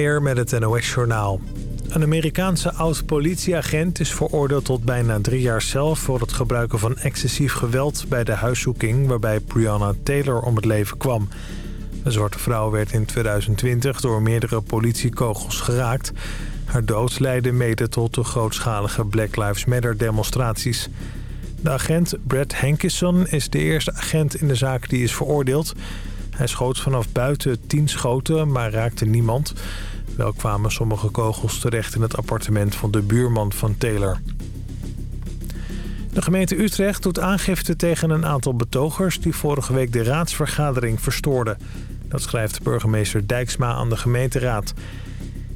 Met het NOS-journaal. Een Amerikaanse oud-politieagent is veroordeeld tot bijna drie jaar cel... voor het gebruiken van excessief geweld bij de huiszoeking... waarbij Breonna Taylor om het leven kwam. De zwarte vrouw werd in 2020 door meerdere politiekogels geraakt. Haar dood leidde mede tot de grootschalige Black Lives Matter-demonstraties. De agent Brad Hankison is de eerste agent in de zaak die is veroordeeld... Hij schoot vanaf buiten tien schoten, maar raakte niemand. Wel kwamen sommige kogels terecht in het appartement van de buurman van Taylor. De gemeente Utrecht doet aangifte tegen een aantal betogers... die vorige week de raadsvergadering verstoorden. Dat schrijft burgemeester Dijksma aan de gemeenteraad.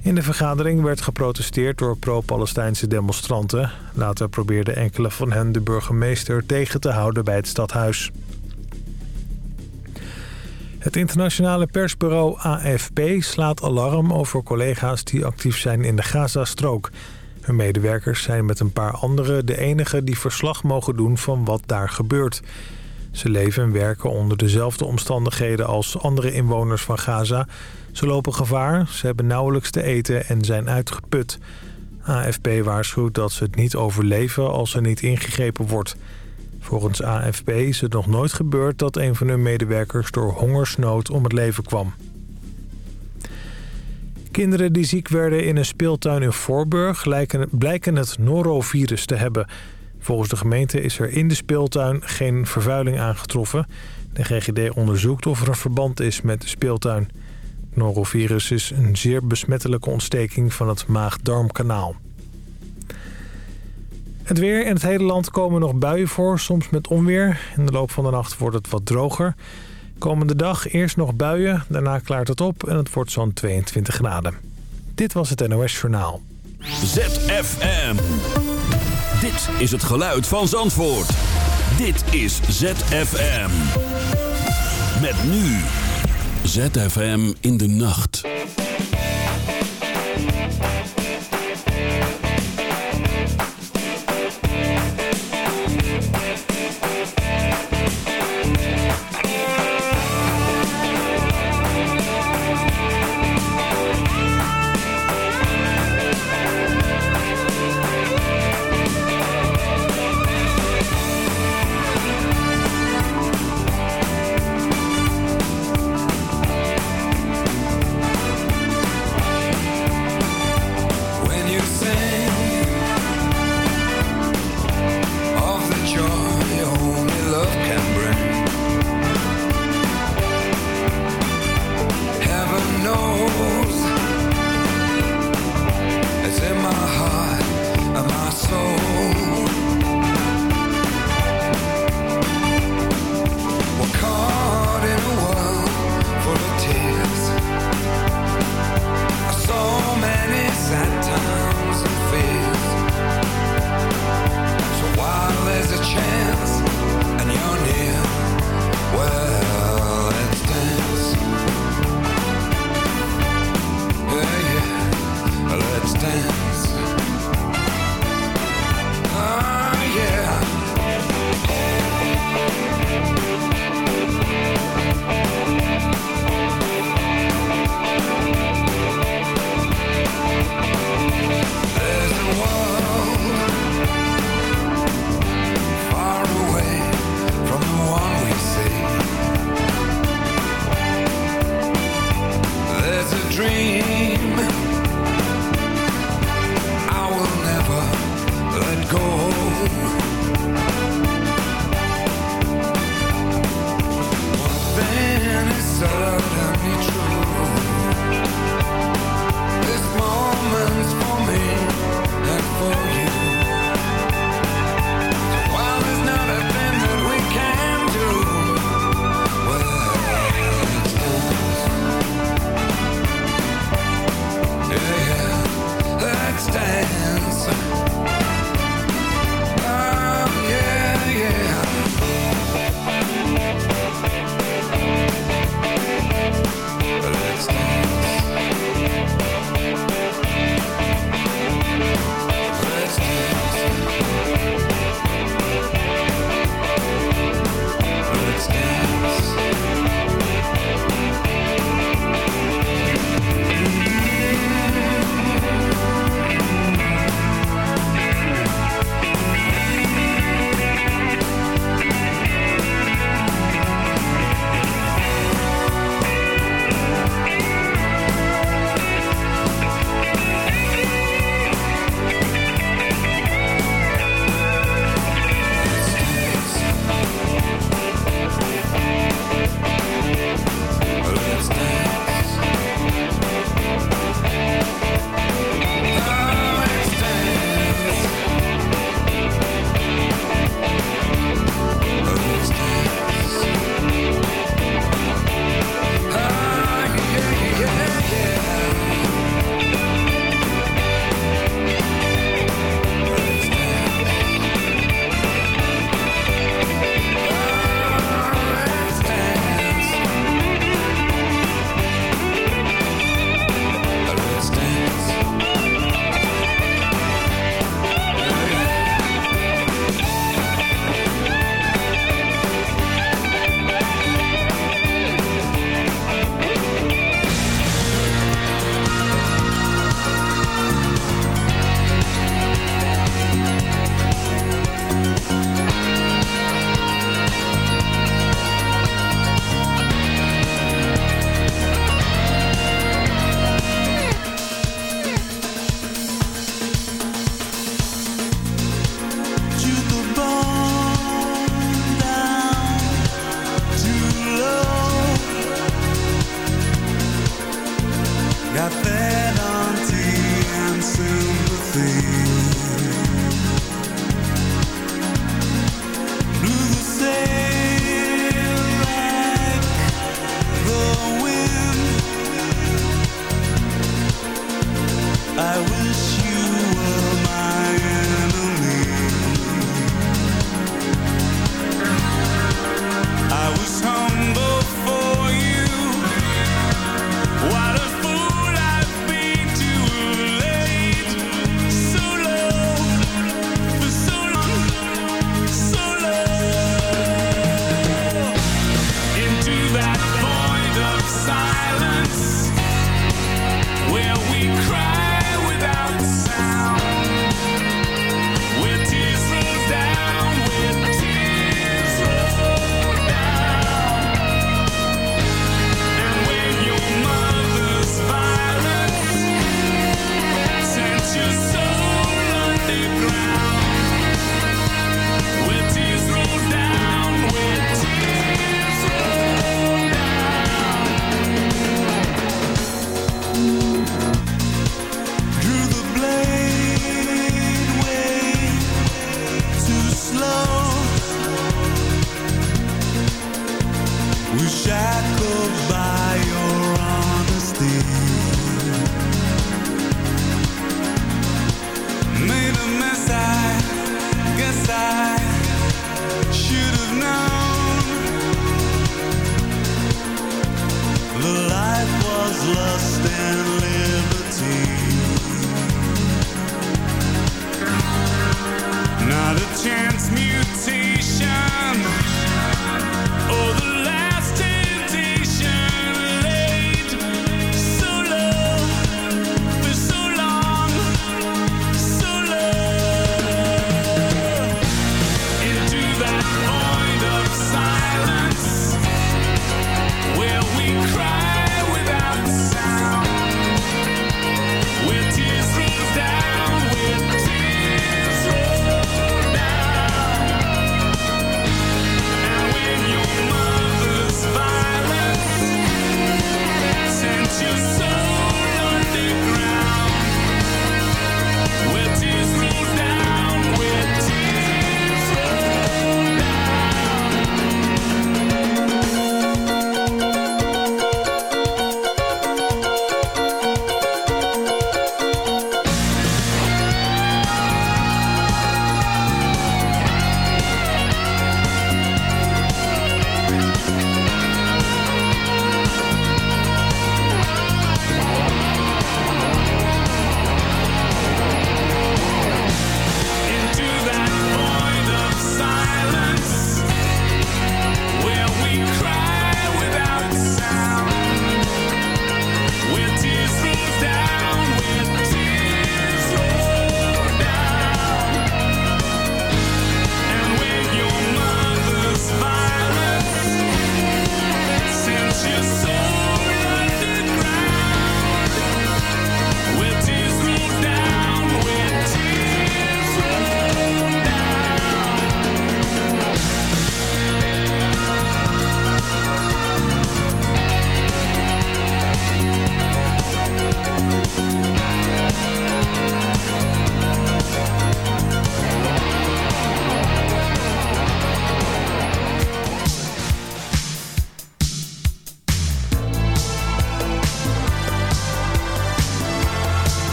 In de vergadering werd geprotesteerd door pro-Palestijnse demonstranten. Later probeerden enkele van hen de burgemeester tegen te houden bij het stadhuis. Het internationale persbureau AFP slaat alarm over collega's die actief zijn in de Gazastrook. Hun medewerkers zijn met een paar anderen de enige die verslag mogen doen van wat daar gebeurt. Ze leven en werken onder dezelfde omstandigheden als andere inwoners van Gaza. Ze lopen gevaar, ze hebben nauwelijks te eten en zijn uitgeput. AFP waarschuwt dat ze het niet overleven als er niet ingegrepen wordt. Volgens AFP is het nog nooit gebeurd dat een van hun medewerkers door hongersnood om het leven kwam. Kinderen die ziek werden in een speeltuin in Voorburg lijken, blijken het norovirus te hebben. Volgens de gemeente is er in de speeltuin geen vervuiling aangetroffen. De GGD onderzoekt of er een verband is met de speeltuin. Norovirus is een zeer besmettelijke ontsteking van het maag-darmkanaal. Het weer in het hele land komen nog buien voor, soms met onweer. In de loop van de nacht wordt het wat droger. Komende dag eerst nog buien, daarna klaart het op en het wordt zo'n 22 graden. Dit was het NOS Journaal. ZFM. Dit is het geluid van Zandvoort. Dit is ZFM. Met nu. ZFM in de nacht.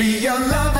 be your lover.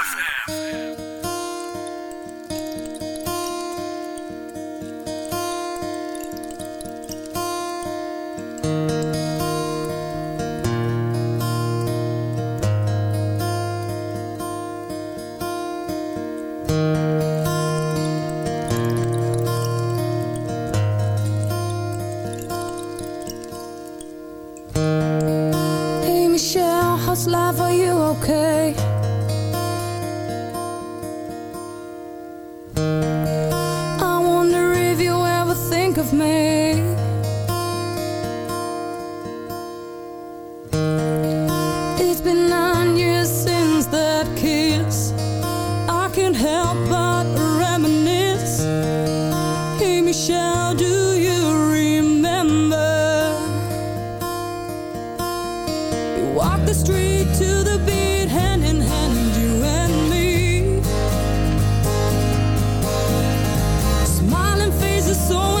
Walk the street to the beat, hand in hand, you and me. Smiling faces so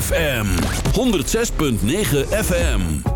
ZFM 106.9 FM.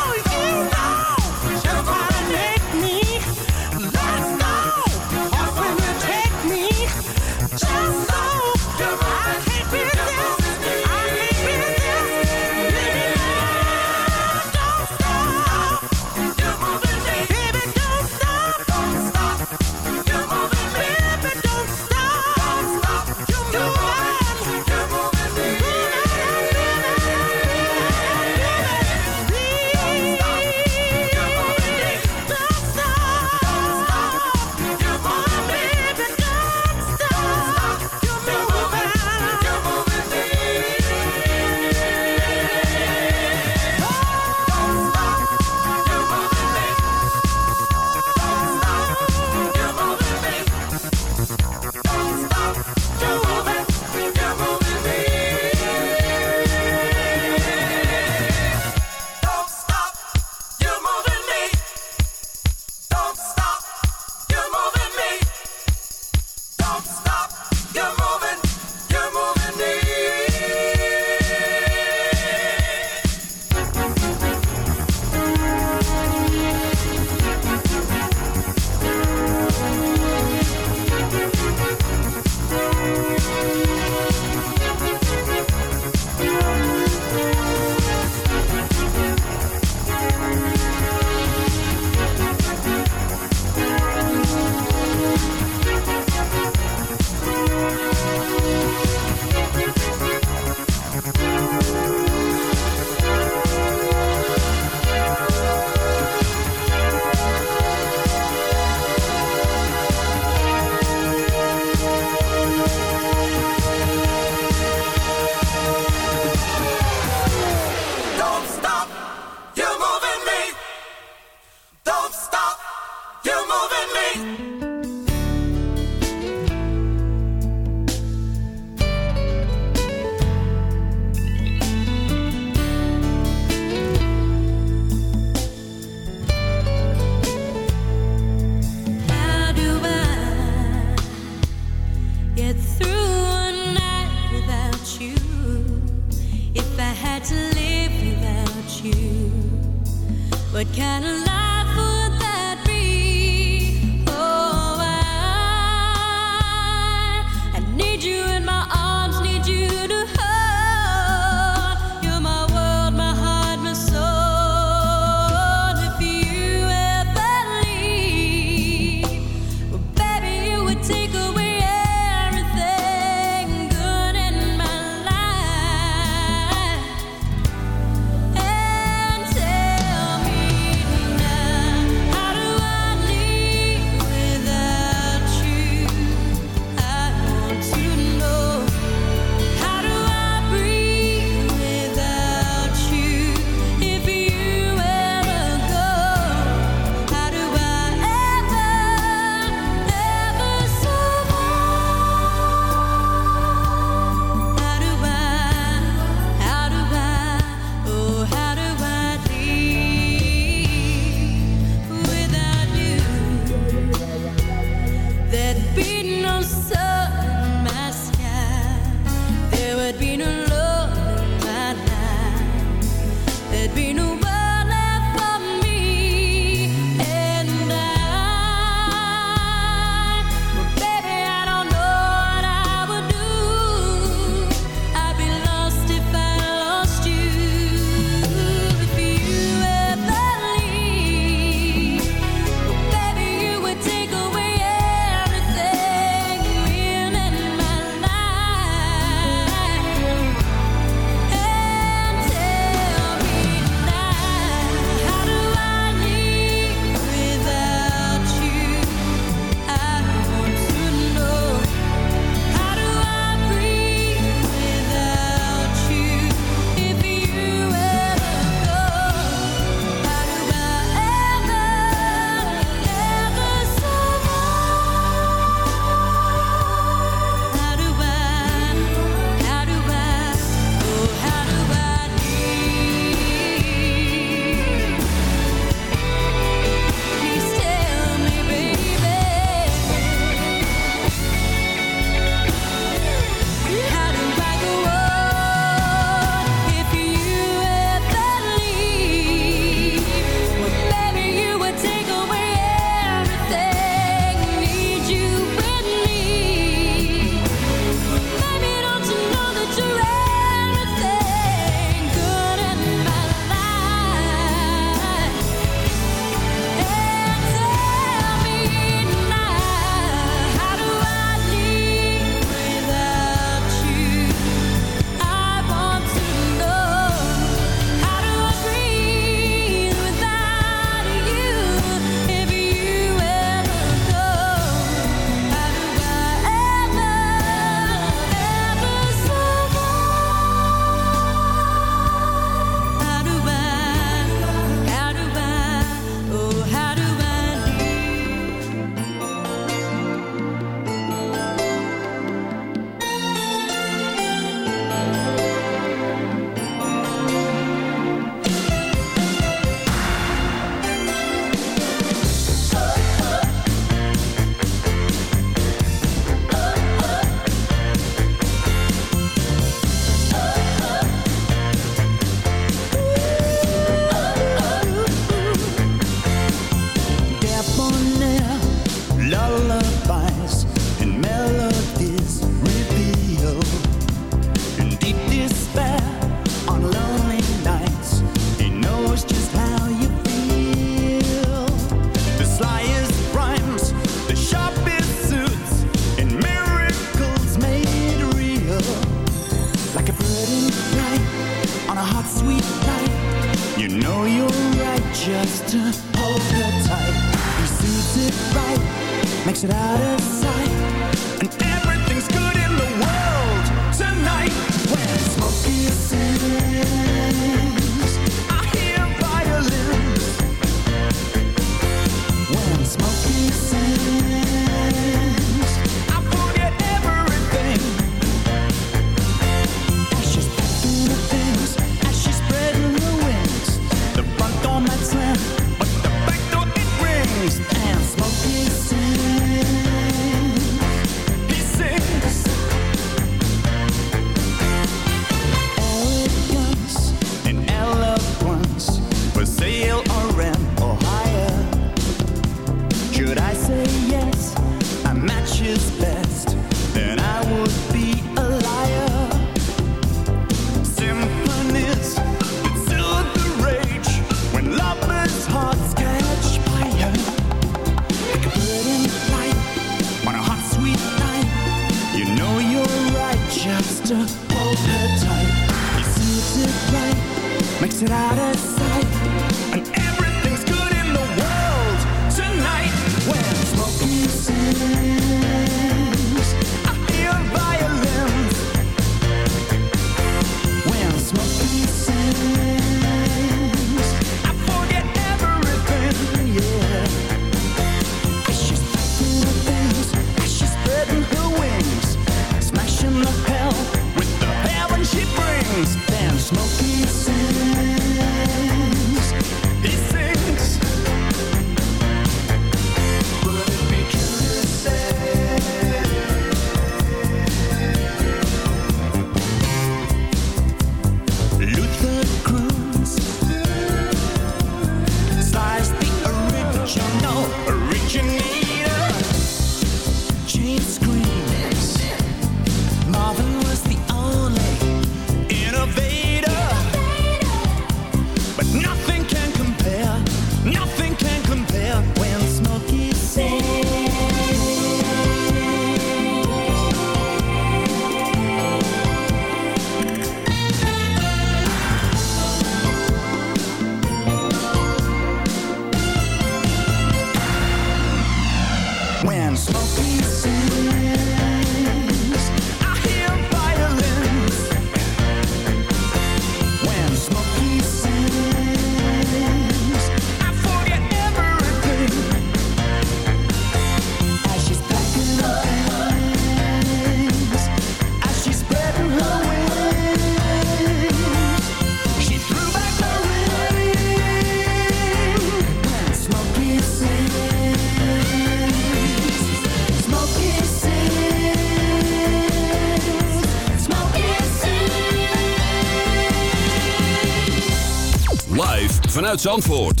Uit Zandvoort.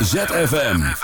ZFM.